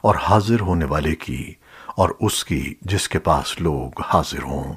اور حاضر ہونے والے کی اور اس کی جس کے پاس لوگ حاضر ہوں۔